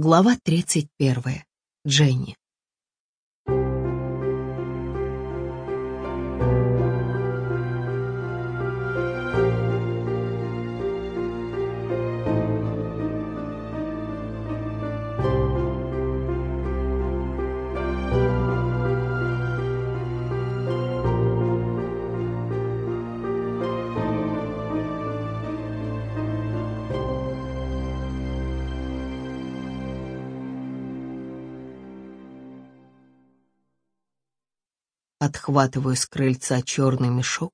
Глава 31. Дженни. Отхватываю с крыльца черный мешок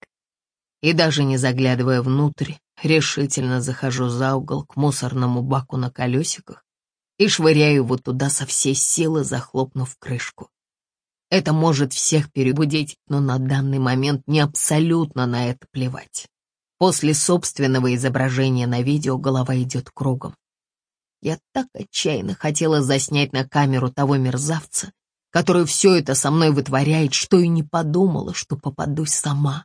и, даже не заглядывая внутрь, решительно захожу за угол к мусорному баку на колесиках и швыряю его туда со всей силы, захлопнув крышку. Это может всех перебудить, но на данный момент не абсолютно на это плевать. После собственного изображения на видео голова идет кругом. Я так отчаянно хотела заснять на камеру того мерзавца, который все это со мной вытворяет, что и не подумала, что попадусь сама.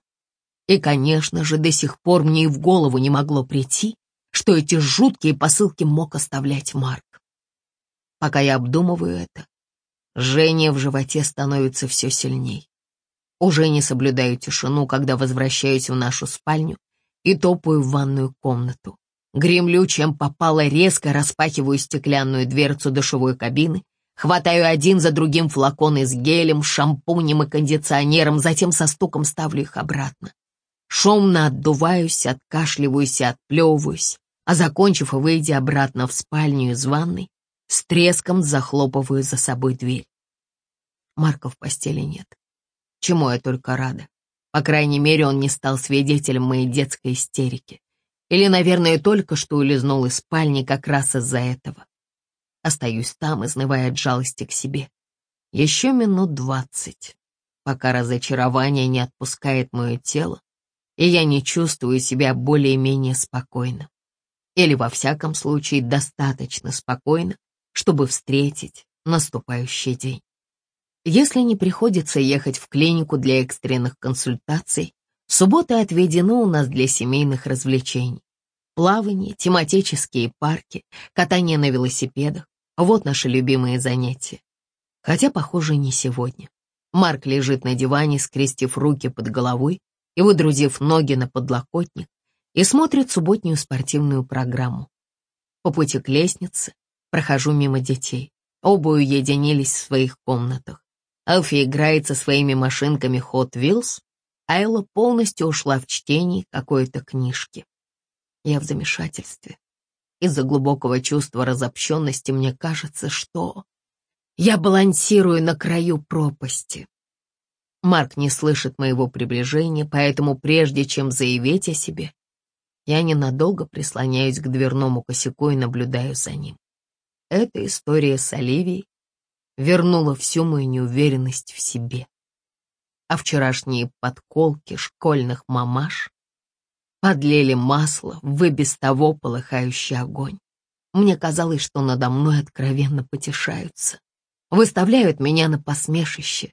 И, конечно же, до сих пор мне и в голову не могло прийти, что эти жуткие посылки мог оставлять Марк. Пока я обдумываю это, жжение в животе становится все сильней. Уже не соблюдаю тишину, когда возвращаюсь в нашу спальню и топаю в ванную комнату. Гремлю, чем попало, резко распахиваю стеклянную дверцу душевой кабины Хватаю один за другим флаконы с гелем, шампунем и кондиционером, затем со стуком ставлю их обратно. Шумно отдуваюсь, откашливаюсь и отплевываюсь, а закончив выйдя обратно в спальню из ванной, с треском захлопываю за собой дверь. Марка в постели нет. Чему я только рада. По крайней мере, он не стал свидетелем моей детской истерики. Или, наверное, только что улизнул из спальни как раз из-за этого. Остаюсь там, изнывая от жалости к себе. Еще минут двадцать, пока разочарование не отпускает мое тело, и я не чувствую себя более-менее спокойно. Или, во всяком случае, достаточно спокойно, чтобы встретить наступающий день. Если не приходится ехать в клинику для экстренных консультаций, субботы отведены у нас для семейных развлечений. Плавание, тематические парки, катание на велосипедах, вот наши любимые занятия. Хотя, похоже, не сегодня. Марк лежит на диване, скрестив руки под головой и выдрузив ноги на подлокотник, и смотрит субботнюю спортивную программу. По пути к лестнице прохожу мимо детей. Оба уединились в своих комнатах. Алфи играет со своими машинками Hot Wheels, а Элла полностью ушла в чтение какой-то книжки. Я в замешательстве. Из-за глубокого чувства разобщенности мне кажется, что я балансирую на краю пропасти. Марк не слышит моего приближения, поэтому прежде чем заявить о себе, я ненадолго прислоняюсь к дверному косяку и наблюдаю за ним. Эта история с Оливией вернула всю мою неуверенность в себе. А вчерашние подколки школьных мамаш подлили масло в и без того полыхающий огонь. Мне казалось, что надо мной откровенно потешаются. Выставляют меня на посмешище.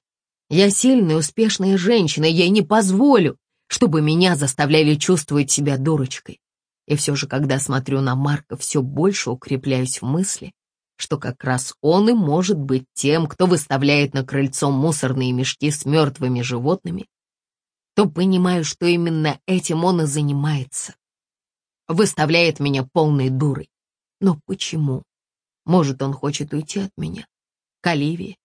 Я сильная, успешная женщина, я не позволю, чтобы меня заставляли чувствовать себя дурочкой. И все же, когда смотрю на Марка, все больше укрепляюсь в мысли, что как раз он и может быть тем, кто выставляет на крыльцо мусорные мешки с мертвыми животными то понимаю, что именно этим он и занимается. Выставляет меня полной дурой. Но почему? Может, он хочет уйти от меня? К Оливии?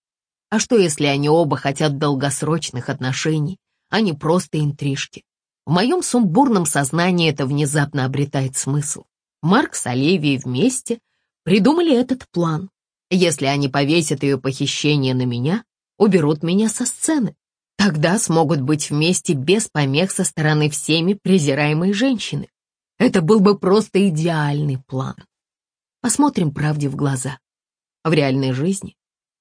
А что, если они оба хотят долгосрочных отношений, а не просто интрижки? В моем сумбурном сознании это внезапно обретает смысл. Марк с Оливией вместе придумали этот план. Если они повесят ее похищение на меня, уберут меня со сцены. Тогда смогут быть вместе без помех со стороны всеми презираемой женщины. Это был бы просто идеальный план. Посмотрим правде в глаза. В реальной жизни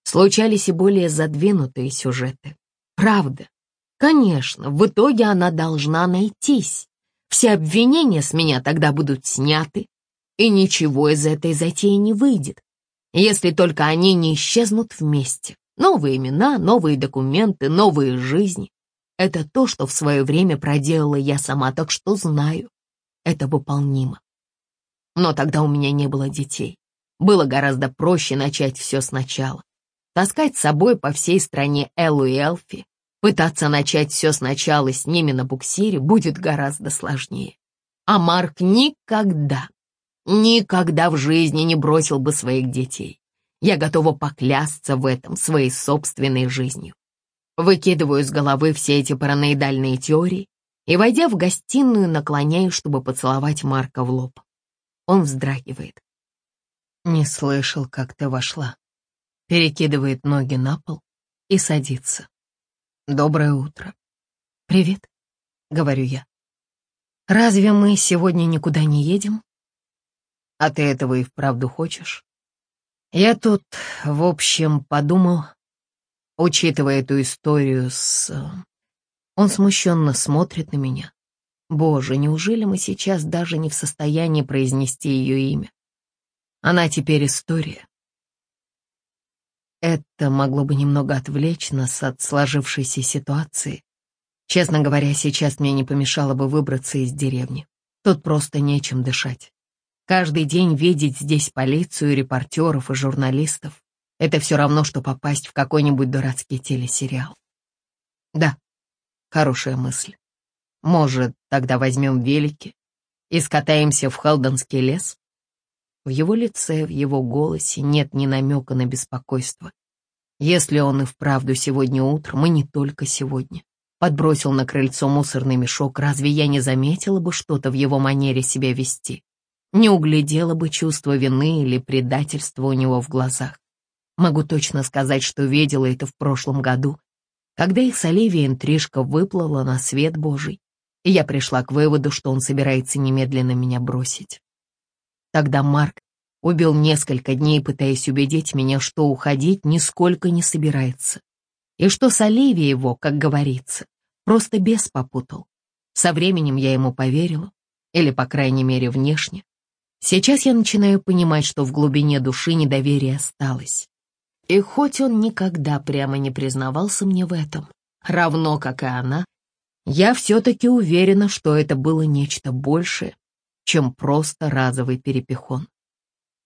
случались и более задвинутые сюжеты. Правда. Конечно, в итоге она должна найтись. Все обвинения с меня тогда будут сняты, и ничего из этой затеи не выйдет, если только они не исчезнут вместе. Новые имена, новые документы, новые жизни. Это то, что в свое время проделала я сама, так что знаю. Это выполнимо. Но тогда у меня не было детей. Было гораздо проще начать все сначала. Таскать с собой по всей стране Эллу и Элфи, пытаться начать все сначала с ними на буксире будет гораздо сложнее. А Марк никогда, никогда в жизни не бросил бы своих детей. Я готова поклясться в этом своей собственной жизнью. Выкидываю с головы все эти параноидальные теории и, войдя в гостиную, наклоняюсь, чтобы поцеловать Марка в лоб. Он вздрагивает. «Не слышал, как ты вошла». Перекидывает ноги на пол и садится. «Доброе утро». «Привет», — говорю я. «Разве мы сегодня никуда не едем?» «А ты этого и вправду хочешь?» «Я тут, в общем, подумал, учитывая эту историю с...» Он смущенно смотрит на меня. Боже, неужели мы сейчас даже не в состоянии произнести ее имя? Она теперь история. Это могло бы немного отвлечь нас от сложившейся ситуации. Честно говоря, сейчас мне не помешало бы выбраться из деревни. Тут просто нечем дышать. Каждый день видеть здесь полицию, репортеров и журналистов — это все равно, что попасть в какой-нибудь дурацкий телесериал. Да, хорошая мысль. Может, тогда возьмем велики и скатаемся в Халденский лес? В его лице, в его голосе нет ни намека на беспокойство. Если он и вправду сегодня утром, и не только сегодня, подбросил на крыльцо мусорный мешок, разве я не заметила бы что-то в его манере себя вести? Не углядела бы чувство вины или предательства у него в глазах. Могу точно сказать, что видела это в прошлом году, когда их с Оливией интрижка выплыла на свет Божий, и я пришла к выводу, что он собирается немедленно меня бросить. Тогда Марк убил несколько дней, пытаясь убедить меня, что уходить нисколько не собирается. И что с Оливией его, как говорится, просто бес попутал. Со временем я ему поверила, или, по крайней мере, внешне. Сейчас я начинаю понимать, что в глубине души недоверие осталось. И хоть он никогда прямо не признавался мне в этом, равно как и она, я все-таки уверена, что это было нечто большее, чем просто разовый перепихон.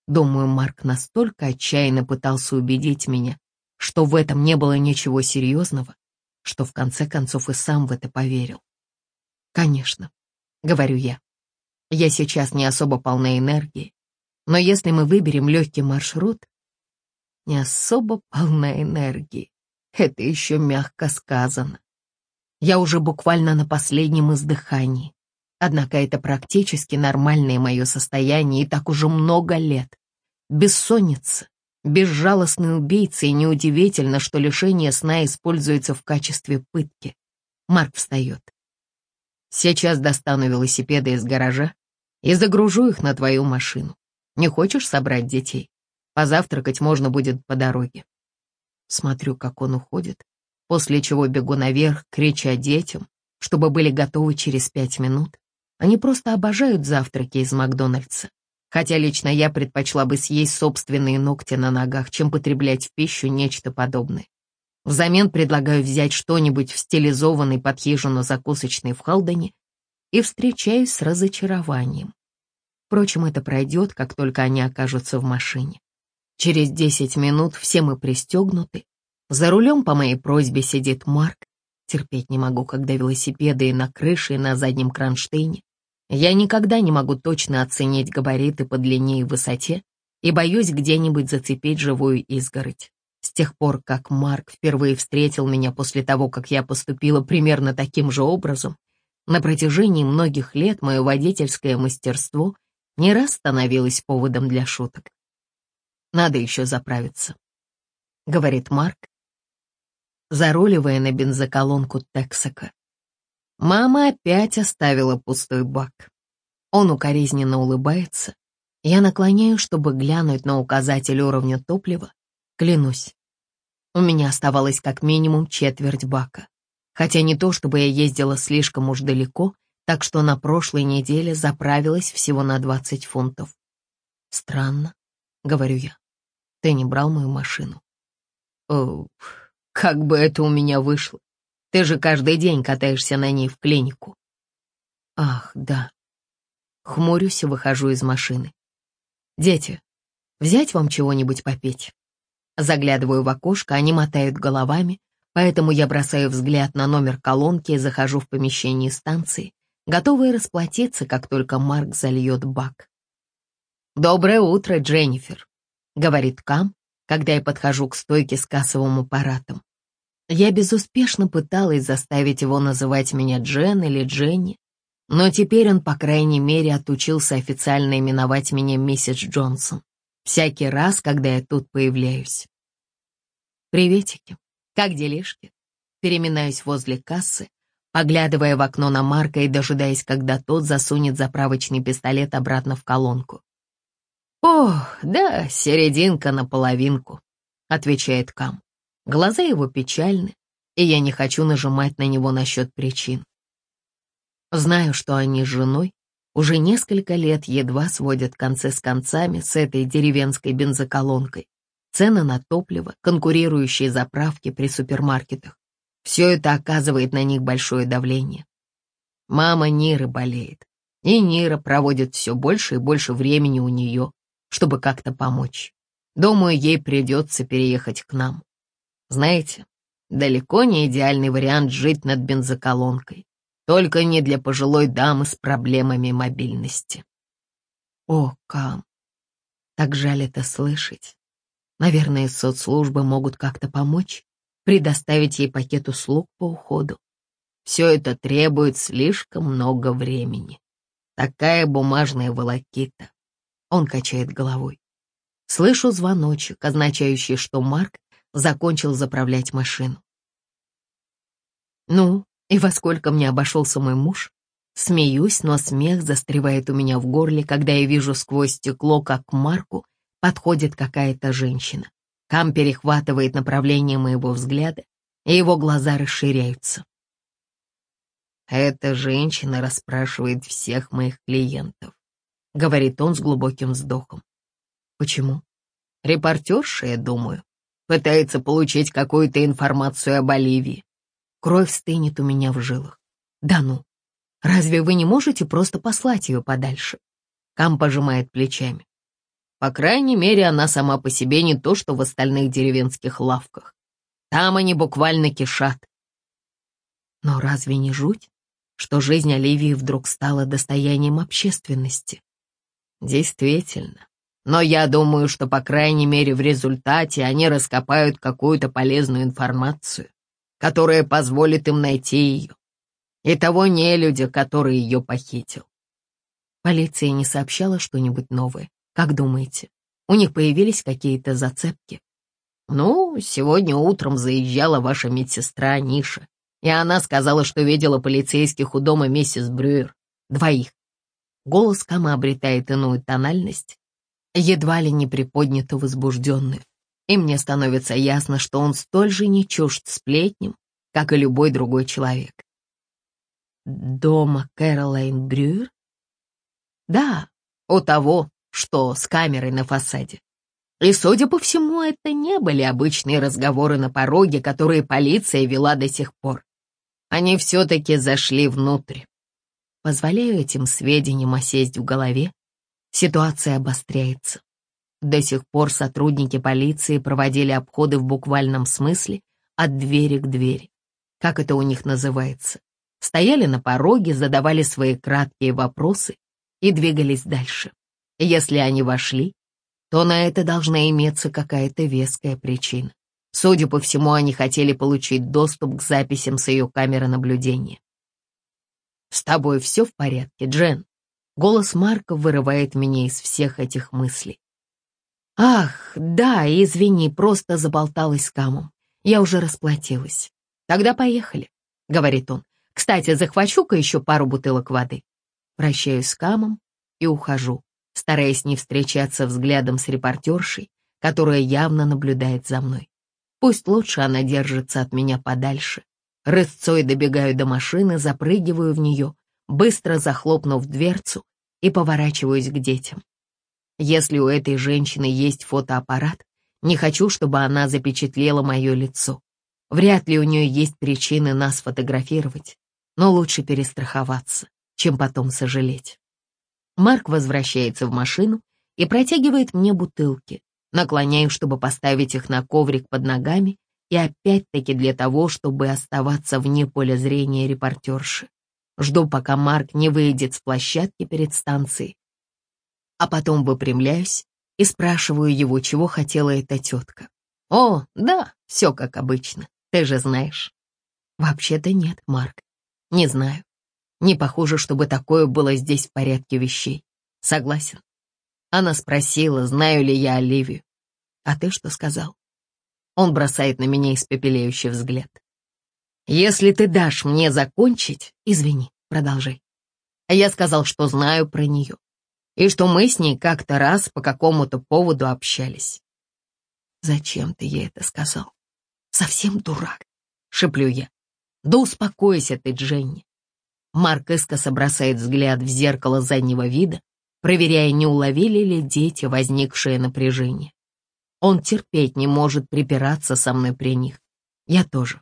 Думаю, Марк настолько отчаянно пытался убедить меня, что в этом не было ничего серьезного, что в конце концов и сам в это поверил. «Конечно», — говорю я, — «я сейчас не особо полна энергии, но если мы выберем легкий маршрут, не особо полна энергии, это еще мягко сказано. Я уже буквально на последнем издыхании, Однако это практически нормальное мое состояние и так уже много лет. Бессонница, безжалостный убийца, и неудивительно, что лишение сна используется в качестве пытки. Марк встает. Сейчас достану велосипеды из гаража и загружу их на твою машину. Не хочешь собрать детей? Позавтракать можно будет по дороге. Смотрю, как он уходит, после чего бегу наверх, крича детям, чтобы были готовы через пять минут. Они просто обожают завтраки из Макдональдса. Хотя лично я предпочла бы съесть собственные ногти на ногах, чем потреблять в пищу нечто подобное. Взамен предлагаю взять что-нибудь в стилизованный под хижину закусочный в Халдене и встречаюсь с разочарованием. Впрочем, это пройдет, как только они окажутся в машине. Через десять минут все мы пристегнуты. За рулем по моей просьбе сидит Марк, Терпеть не могу, когда велосипеды и на крыше, и на заднем кронштейне. Я никогда не могу точно оценить габариты по длине и высоте и боюсь где-нибудь зацепить живую изгородь. С тех пор, как Марк впервые встретил меня после того, как я поступила примерно таким же образом, на протяжении многих лет мое водительское мастерство не раз становилось поводом для шуток. «Надо еще заправиться», — говорит Марк, заруливая на бензоколонку Тексака. Мама опять оставила пустой бак. Он укоризненно улыбается. Я наклоняю, чтобы глянуть на указатель уровня топлива. Клянусь, у меня оставалось как минимум четверть бака. Хотя не то, чтобы я ездила слишком уж далеко, так что на прошлой неделе заправилась всего на 20 фунтов. «Странно», — говорю я. «Ты не брал мою машину?» «Оу, как бы это у меня вышло? Ты же каждый день катаешься на ней в клинику. Ах, да. Хмурюсь и выхожу из машины. Дети, Взять вам чего-нибудь попеть?» Заглядываю в окошко, они мотают головами, поэтому я бросаю взгляд на номер колонки и захожу в помещение станции, готовая расплатиться, как только Марк зальет бак. «Доброе утро, Дженнифер», — говорит Кам, когда я подхожу к стойке с кассовым аппаратом. Я безуспешно пыталась заставить его называть меня Джен или Дженни, но теперь он, по крайней мере, отучился официально именовать меня миссис Джонсон всякий раз, когда я тут появляюсь. «Приветики, как делишки?» Переминаюсь возле кассы, поглядывая в окно на Марка и дожидаясь, когда тот засунет заправочный пистолет обратно в колонку. «Ох, да, серединка на половинку», — отвечает Кам. Глаза его печальны, и я не хочу нажимать на него насчет причин. Знаю, что они с женой уже несколько лет едва сводят концы с концами с этой деревенской бензоколонкой. Цены на топливо, конкурирующие заправки при супермаркетах. Все это оказывает на них большое давление. Мама Ниры болеет, и Нира проводит все больше и больше времени у нее, чтобы как-то помочь. Думаю, ей придется переехать к нам. Знаете, далеко не идеальный вариант жить над бензоколонкой. Только не для пожилой дамы с проблемами мобильности. О, Кам, так жаль это слышать. Наверное, соцслужбы могут как-то помочь, предоставить ей пакет услуг по уходу. Все это требует слишком много времени. Такая бумажная волокита. Он качает головой. Слышу звоночек, означающий, что Марк закончил заправлять машину. «Ну, и во сколько мне обошелся мой муж? Смеюсь, но смех застревает у меня в горле, когда я вижу сквозь стекло, как Марку подходит какая-то женщина. Кам перехватывает направление моего взгляда, и его глаза расширяются. «Эта женщина расспрашивает всех моих клиентов», — говорит он с глубоким вздохом. «Почему?» «Репортерша, я думаю, пытается получить какую-то информацию о Боливии. Кровь стынет у меня в жилах. Да ну, разве вы не можете просто послать ее подальше? Кам пожимает плечами. По крайней мере, она сама по себе не то, что в остальных деревенских лавках. Там они буквально кишат. Но разве не жуть, что жизнь Оливии вдруг стала достоянием общественности? Действительно. Но я думаю, что, по крайней мере, в результате они раскопают какую-то полезную информацию которая позволит им найти ее, и того нелюдя, который ее похитил. Полиция не сообщала что-нибудь новое. Как думаете, у них появились какие-то зацепки? Ну, сегодня утром заезжала ваша медсестра Ниша, и она сказала, что видела полицейских у дома миссис Брюер. Двоих. Голос Кама обретает иную тональность, едва ли не приподнято возбужденную и мне становится ясно, что он столь же не чужд сплетням, как и любой другой человек. Дома Кэролайн Брюер? Да, у того, что с камерой на фасаде. И, судя по всему, это не были обычные разговоры на пороге, которые полиция вела до сих пор. Они все-таки зашли внутрь. Позволяю этим сведениям осесть в голове. Ситуация обостряется. До сих пор сотрудники полиции проводили обходы в буквальном смысле от двери к двери. Как это у них называется? Стояли на пороге, задавали свои краткие вопросы и двигались дальше. Если они вошли, то на это должна иметься какая-то веская причина. Судя по всему, они хотели получить доступ к записям с ее камеры наблюдения. «С тобой все в порядке, Джен?» Голос Марка вырывает меня из всех этих мыслей. «Ах, да, извини, просто заболталась с Камом. Я уже расплатилась. Тогда поехали», — говорит он. «Кстати, захвачу-ка еще пару бутылок воды». Прощаюсь с Камом и ухожу, стараясь не встречаться взглядом с репортершей, которая явно наблюдает за мной. Пусть лучше она держится от меня подальше. Рысцой добегаю до машины, запрыгиваю в нее, быстро захлопнув дверцу и поворачиваюсь к детям. Если у этой женщины есть фотоаппарат, не хочу, чтобы она запечатлела мое лицо. Вряд ли у нее есть причины нас фотографировать, но лучше перестраховаться, чем потом сожалеть. Марк возвращается в машину и протягивает мне бутылки. Наклоняю, чтобы поставить их на коврик под ногами, и опять-таки для того, чтобы оставаться вне поля зрения репортерши. Жду, пока Марк не выйдет с площадки перед станцией. А потом выпрямляюсь и спрашиваю его, чего хотела эта тетка. «О, да, все как обычно, ты же знаешь». «Вообще-то нет, Марк, не знаю. Не похоже, чтобы такое было здесь в порядке вещей. Согласен». Она спросила, знаю ли я Оливию. «А ты что сказал?» Он бросает на меня испепеляющий взгляд. «Если ты дашь мне закончить, извини, продолжай. Я сказал, что знаю про нее, и что мы с ней как-то раз по какому-то поводу общались. Зачем ты ей это сказал? Совсем дурак, шеплю я. Да успокойся ты, Дженни. Марк искоса бросает взгляд в зеркало заднего вида, проверяя, не уловили ли дети возникшее напряжение. Он терпеть не может припираться со мной при них. Я тоже.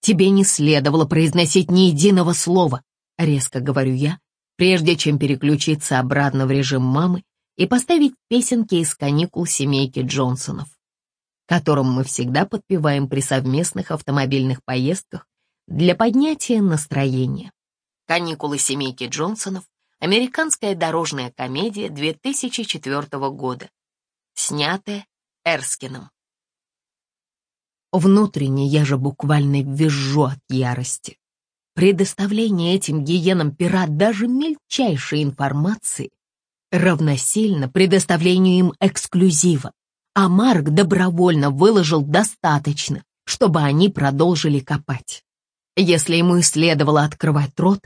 Тебе не следовало произносить ни единого слова, резко говорю я, прежде чем переключиться обратно в режим мамы и поставить песенки из каникул семейки Джонсонов, которым мы всегда подпеваем при совместных автомобильных поездках для поднятия настроения. Каникулы семейки Джонсонов — американская дорожная комедия 2004 года, снятая Эрскином. Внутренне я же буквально визжу от ярости. Предоставление этим гиенам пера даже мельчайшей информации равносильно предоставлению им эксклюзива, а Марк добровольно выложил достаточно, чтобы они продолжили копать. Если ему и следовало открывать рот,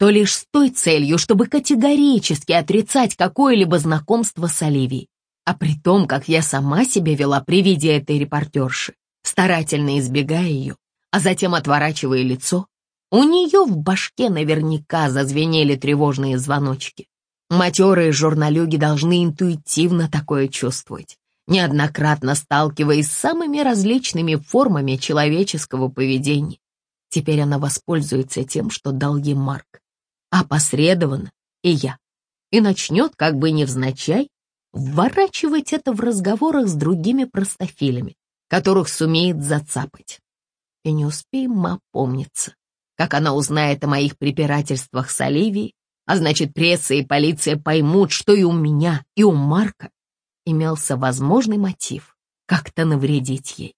то лишь с той целью, чтобы категорически отрицать какое-либо знакомство с Оливией а при том, как я сама себя вела при виде этой репортерши, старательно избегая ее, а затем отворачивая лицо, у нее в башке наверняка зазвенели тревожные звоночки. Матерые журналюги должны интуитивно такое чувствовать, неоднократно сталкиваясь с самыми различными формами человеческого поведения. Теперь она воспользуется тем, что дал ей Марк, опосредованно и я, и начнет, как бы невзначай, вворачивать это в разговорах с другими простофилями, которых сумеет зацапать. И не успеем мы опомниться, как она узнает о моих препирательствах с Оливией, а значит, пресса и полиция поймут, что и у меня, и у Марка имелся возможный мотив как-то навредить ей.